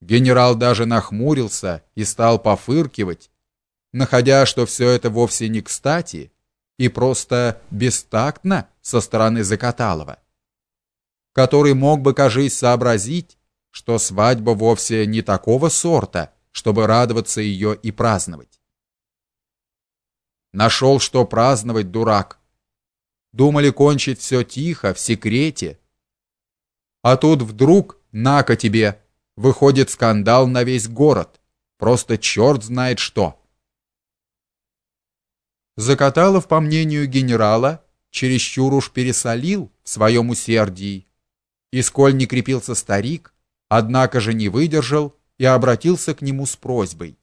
Генерал даже нахмурился и стал пофыркивать, находя, что все это вовсе не кстати и просто бестактно со стороны Закаталова, который мог бы, кажись, сообразить, что свадьба вовсе не такого сорта, чтобы радоваться ее и праздновать. Нашел, что праздновать, дурак. Думали кончить все тихо, в секрете. А тут вдруг, на-ка тебе, выходит скандал на весь город. Просто черт знает что. Закаталов, по мнению генерала, чересчур уж пересолил в своем усердии. И сколь не крепился старик, однако же не выдержал и обратился к нему с просьбой.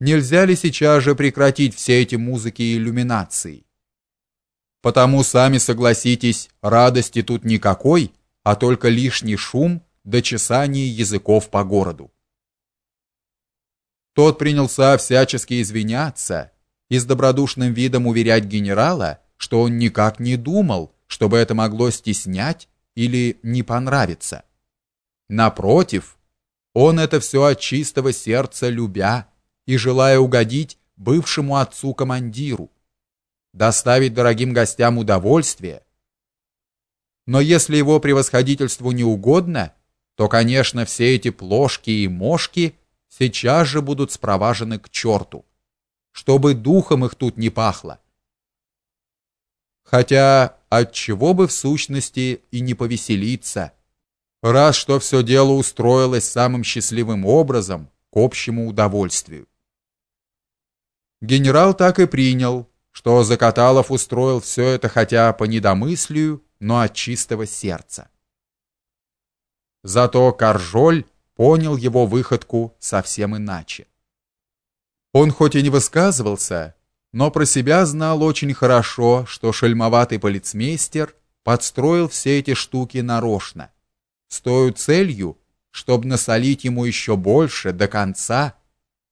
Нельзя ли сейчас же прекратить все эти музыки и иллюминации? Потому сами согласитесь, радости тут никакой, а только лишний шум до чесания языков по городу. Тот принялся всячески извиняться и с добродушным видом уверять генерала, что он никак не думал, чтобы это могло стеснять или не понравиться. Напротив, он это все от чистого сердца любя и желая угодить бывшему отцу-командиру, доставить дорогим гостям удовольствие. Но если его превосходительству не угодно, то, конечно, все эти плошки и мошки сейчас же будут спроважены к черту, чтобы духом их тут не пахло. Хотя от чего бы в сущности и не повеселиться, раз что все дело устроилось самым счастливым образом к общему удовольствию. Генерал так и принял, что Закаталов устроил все это хотя по недомыслию, но от чистого сердца. Зато Каржоль понял его выходку совсем иначе. Он хоть и не высказывался, но про себя знал очень хорошо, что шельмоватый полицмейстер подстроил все эти штуки нарочно, с той целью, чтобы насолить ему еще больше до конца,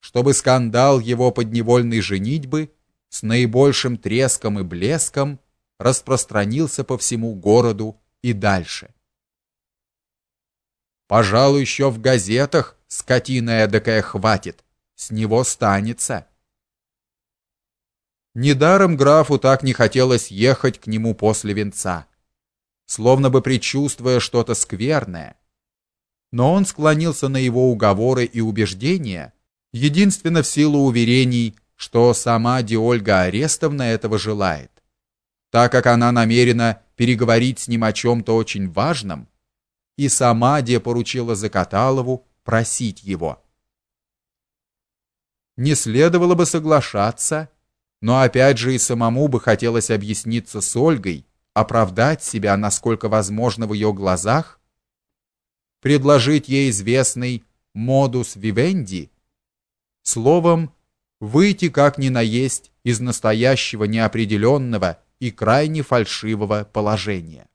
чтобы скандал его подневольной женитьбы с наибольшим треском и блеском распространился по всему городу и дальше. Пожалуй, еще в газетах скотина эдакая хватит, с него станется. Недаром графу так не хотелось ехать к нему после венца, словно бы предчувствуя что-то скверное. Но он склонился на его уговоры и убеждения, единственно в силу уверений, что сама Диольга Арестовна этого желает, так как она намерена переговорить с ним о чем то очень важном и сама де поручила Закаталову просить его. Не следовало бы соглашаться, но опять же и самому бы хотелось объясниться с Ольгой, оправдать себя насколько возможно в ее глазах, предложить ей известный модус вивенди, словом, выйти как ни наесть из настоящего неопределенного и крайне фальшивого положения.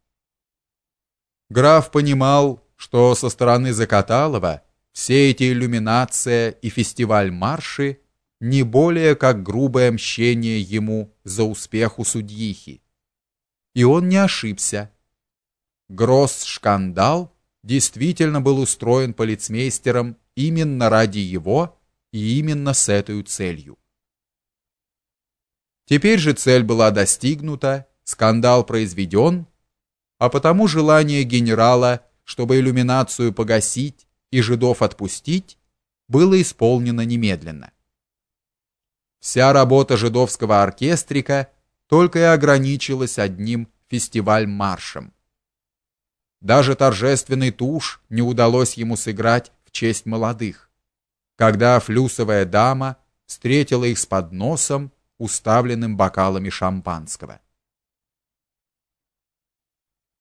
Граф понимал, что со стороны Закаталова все эти иллюминация и фестиваль-марши не более как грубое мщение ему за успех у судьихи. И он не ошибся. Гросс-шкандал действительно был устроен полицмейстером именно ради его и именно с этой целью. Теперь же цель была достигнута, скандал произведен, а потому желание генерала, чтобы иллюминацию погасить и жидов отпустить, было исполнено немедленно. Вся работа жидовского оркестрика только и ограничилась одним фестиваль-маршем. Даже торжественный туш не удалось ему сыграть в честь молодых, когда флюсовая дама встретила их с подносом, уставленным бокалами шампанского.